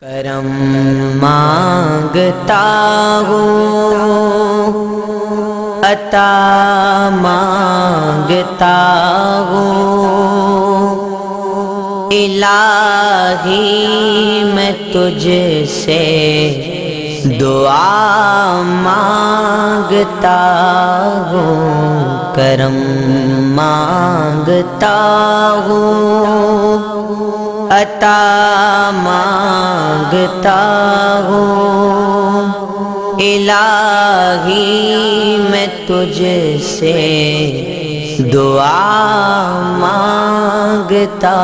کرم مانگتا ہوں، عطا مانگتا ہوں۔ الہی میں تجھ سے دعا مانگتا ہوں، کرم مانگتا ہوں۔ عطا مانگتا ہوں۔ الہی میں تجھ سے دعا مانگتا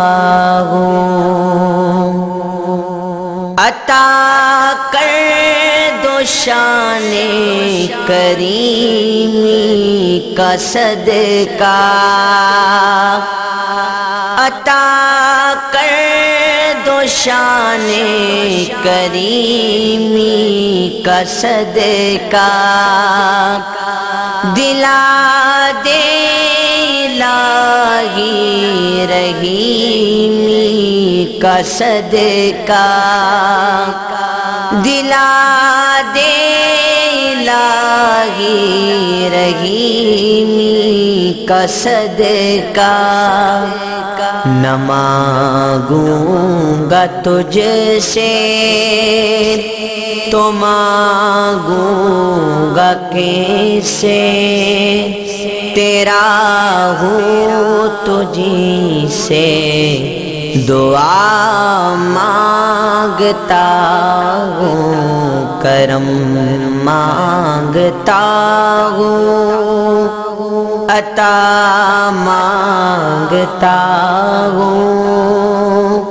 ہوں۔ عطا کر دو شان کریمی کا صدقہ۔ عطا کر دو شان کریمی کا صدقہ۔ دلا دے لاہی رحیمی کا صدقہ۔ دلا دے لاہی رحیمی کا صدقہ۔ نہ مانگوں گا تجھ سے۔ تو مانگوں گا کیسے؟ تیرا ہوں تجھی سے۔ دعا مانگتا ہوں، کرم مانگتا ہوں۔ عطا مانگتا ہوں۔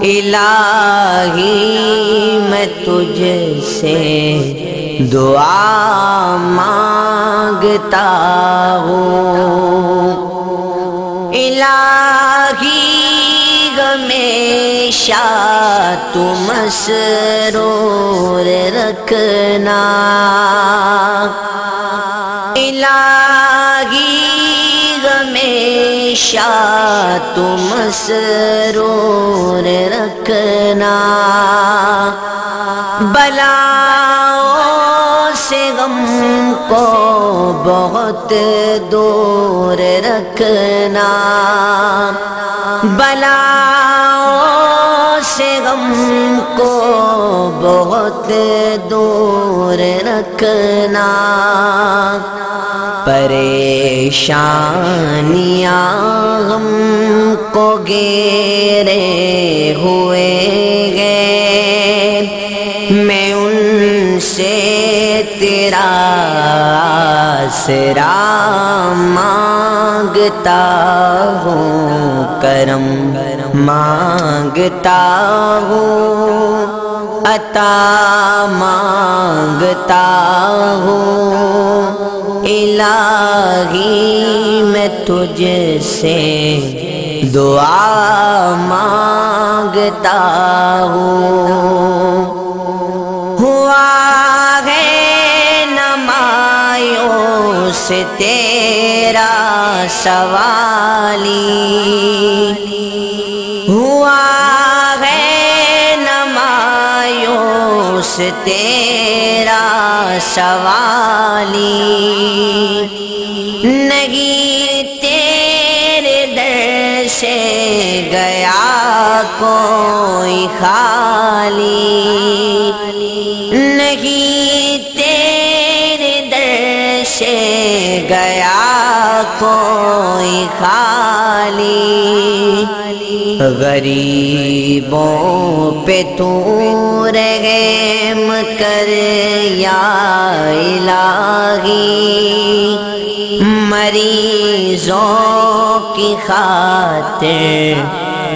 الہی میں تجھ سے دعا مانگتا ہوں۔ الہی ہمیشہ تم مسرور رکھنا۔ الہی ہمیشہ تم مسرور رکھنا۔ بلاؤں سے غم کو بہت دور رکھنا۔ بلاؤں سے غم کو بہت دور رکھنا۔ پریشانیاں ہم کو گیرے ہوئے گئے۔ میں ان سے تیرا سرا مانگتا ہوں، کرم مانگتا ہوں، عطا مانگتا ہوں۔ الہی میں تجھ سے دعا مانگتا ہوں۔ ہوا ہے نمایوں سے تیرا سوالی۔ ہوا ہے نمایوں سے تیرا سوالی نہیں تیرے در سے گیا کوئی خالی نہیں تیرے در سے گیا کوئی خالی غریبوں پہ تو رحم کر یا الہی مریضوں کی خاطر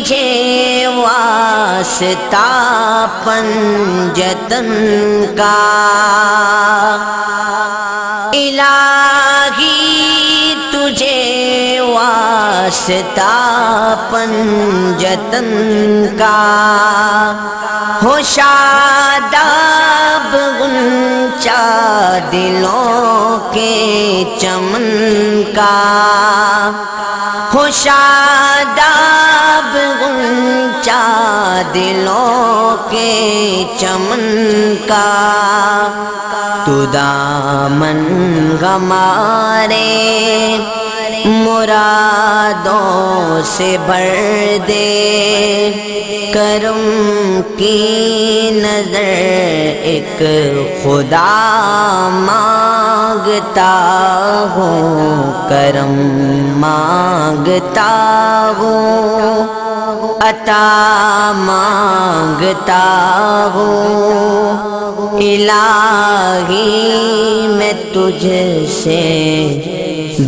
تجھے واسطہ پنجتن کا الہی تجھے واسطہ پنجتن کا ہو شاداب گنچا دلوں کے چمن کا ہو شاداب گنچا دلوں کے چمن کا تو دامن گمارے مرادوں سے بھر دے۔ کرم کی نظر ایک خدا مانگتا ہوں، کرم مانگتا ہوں۔ ہوں عطا مانگتا ہوں۔ الہی میں تجھ سے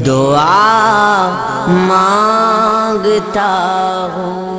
دعا مانگتا ہوں۔